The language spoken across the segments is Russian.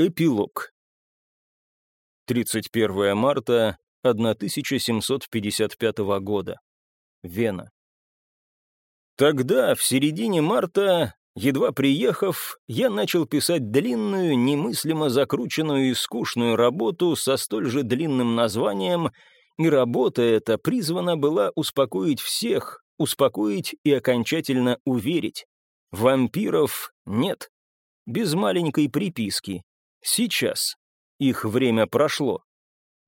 Эпилог. 31 марта 1755 года. Вена. Тогда, в середине марта, едва приехав, я начал писать длинную, немыслимо закрученную и скучную работу со столь же длинным названием, и работа эта призвана была успокоить всех, успокоить и окончательно уверить. Вампиров нет. Без маленькой приписки, Сейчас. Их время прошло.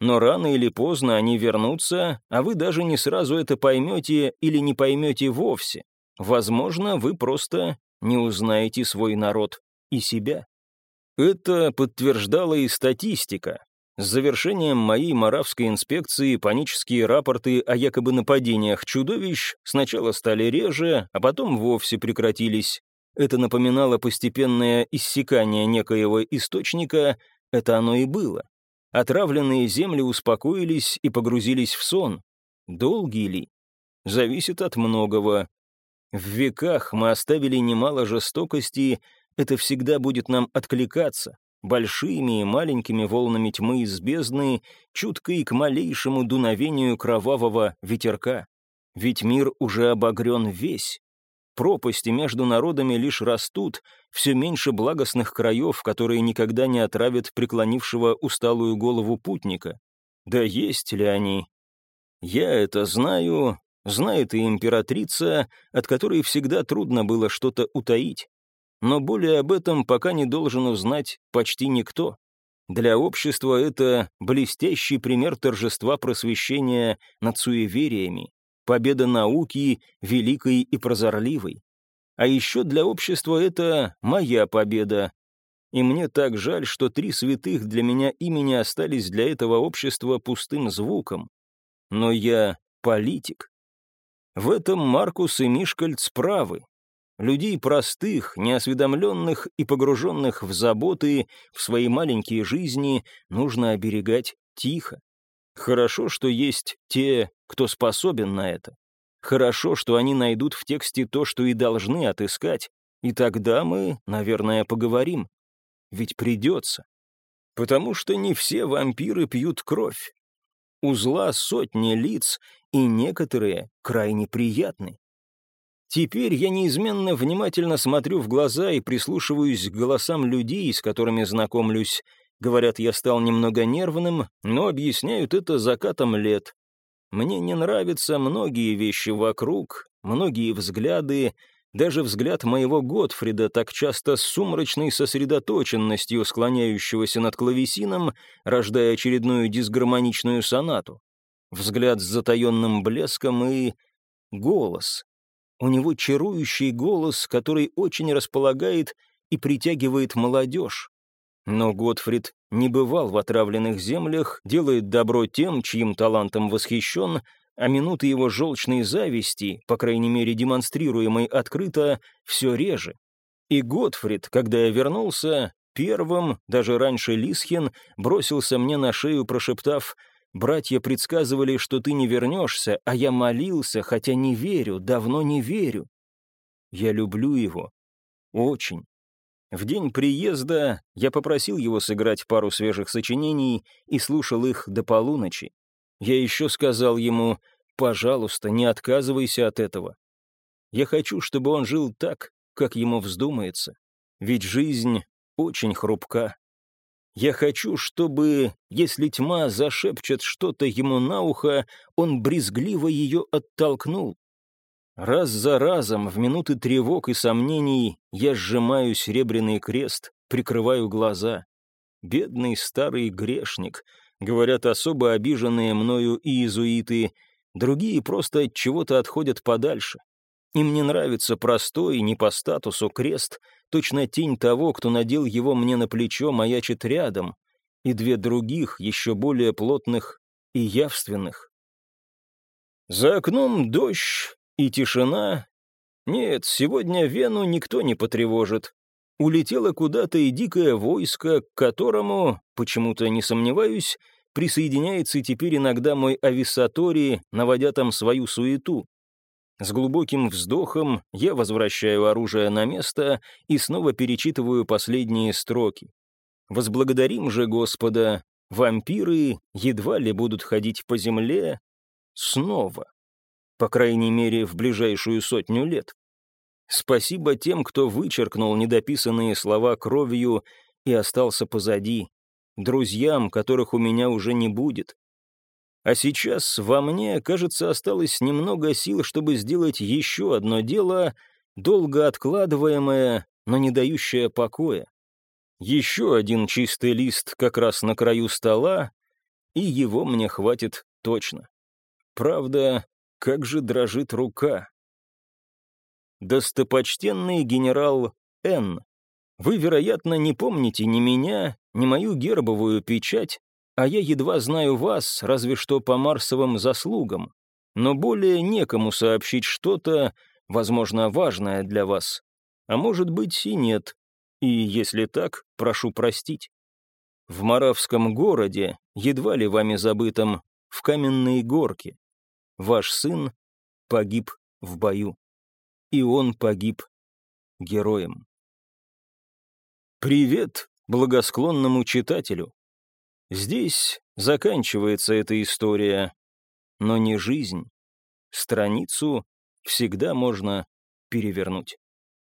Но рано или поздно они вернутся, а вы даже не сразу это поймете или не поймете вовсе. Возможно, вы просто не узнаете свой народ и себя. Это подтверждала и статистика. С завершением моей маравской инспекции панические рапорты о якобы нападениях чудовищ сначала стали реже, а потом вовсе прекратились. Это напоминало постепенное иссякание некоего источника, это оно и было. Отравленные земли успокоились и погрузились в сон. Долгий ли? Зависит от многого. В веках мы оставили немало жестокости, это всегда будет нам откликаться, большими и маленькими волнами тьмы из бездны, чуткой к малейшему дуновению кровавого ветерка. Ведь мир уже обогрен весь, пропасти между народами лишь растут, все меньше благостных краев, которые никогда не отравят преклонившего усталую голову путника. Да есть ли они? Я это знаю, знает и императрица, от которой всегда трудно было что-то утаить. Но более об этом пока не должен узнать почти никто. Для общества это блестящий пример торжества просвещения над суевериями победа науки, великой и прозорливой. А еще для общества это моя победа. И мне так жаль, что три святых для меня имени остались для этого общества пустым звуком. Но я политик. В этом Маркус и Мишкальц правы. Людей простых, неосведомленных и погруженных в заботы, в свои маленькие жизни нужно оберегать тихо. Хорошо, что есть те, кто способен на это. Хорошо, что они найдут в тексте то, что и должны отыскать, и тогда мы, наверное, поговорим. Ведь придется. Потому что не все вампиры пьют кровь. У зла сотни лиц, и некоторые крайне приятны. Теперь я неизменно внимательно смотрю в глаза и прислушиваюсь к голосам людей, с которыми знакомлюсь, Говорят, я стал немного нервным, но объясняют это закатом лет. Мне не нравятся многие вещи вокруг, многие взгляды, даже взгляд моего Готфрида, так часто с сумрачной сосредоточенностью, склоняющегося над клавесином, рождая очередную дисгармоничную сонату. Взгляд с затаенным блеском и... голос. У него чарующий голос, который очень располагает и притягивает молодежь. Но Готфрид не бывал в отравленных землях, делает добро тем, чьим талантом восхищен, а минуты его желчной зависти, по крайней мере демонстрируемой открыто, все реже. И Готфрид, когда я вернулся, первым, даже раньше Лисхин, бросился мне на шею, прошептав «Братья предсказывали, что ты не вернешься, а я молился, хотя не верю, давно не верю». Я люблю его. Очень. В день приезда я попросил его сыграть пару свежих сочинений и слушал их до полуночи. Я еще сказал ему, пожалуйста, не отказывайся от этого. Я хочу, чтобы он жил так, как ему вздумается. Ведь жизнь очень хрупка. Я хочу, чтобы, если тьма зашепчет что-то ему на ухо, он брезгливо ее оттолкнул, Раз за разом, в минуты тревог и сомнений, я сжимаю серебряный крест, прикрываю глаза. Бедный старый грешник, говорят особо обиженные мною иезуиты, другие просто от чего-то отходят подальше. Им не нравится простой, не по статусу крест, точно тень того, кто надел его мне на плечо, маячит рядом, и две других, еще более плотных и явственных. За окном дождь, и тишина. Нет, сегодня Вену никто не потревожит. Улетело куда-то и дикое войско, к которому, почему-то не сомневаюсь, присоединяется теперь иногда мой ависсатори, наводя там свою суету. С глубоким вздохом я возвращаю оружие на место и снова перечитываю последние строки. Возблагодарим же Господа, вампиры едва ли будут ходить по земле снова. По крайней мере, в ближайшую сотню лет. Спасибо тем, кто вычеркнул недописанные слова кровью и остался позади, друзьям, которых у меня уже не будет. А сейчас во мне, кажется, осталось немного сил, чтобы сделать еще одно дело, долго откладываемое, но не дающее покоя. Еще один чистый лист как раз на краю стола, и его мне хватит точно. Правда, как же дрожит рука. Достопочтенный генерал Н. Вы, вероятно, не помните ни меня, ни мою гербовую печать, а я едва знаю вас, разве что по марсовым заслугам, но более некому сообщить что-то, возможно, важное для вас. А может быть и нет. И если так, прошу простить. В Моравском городе, едва ли вами забытом, в каменной горке, ваш сын погиб в бою. И он погиб героем. Привет благосклонному читателю. Здесь заканчивается эта история, но не жизнь. Страницу всегда можно перевернуть.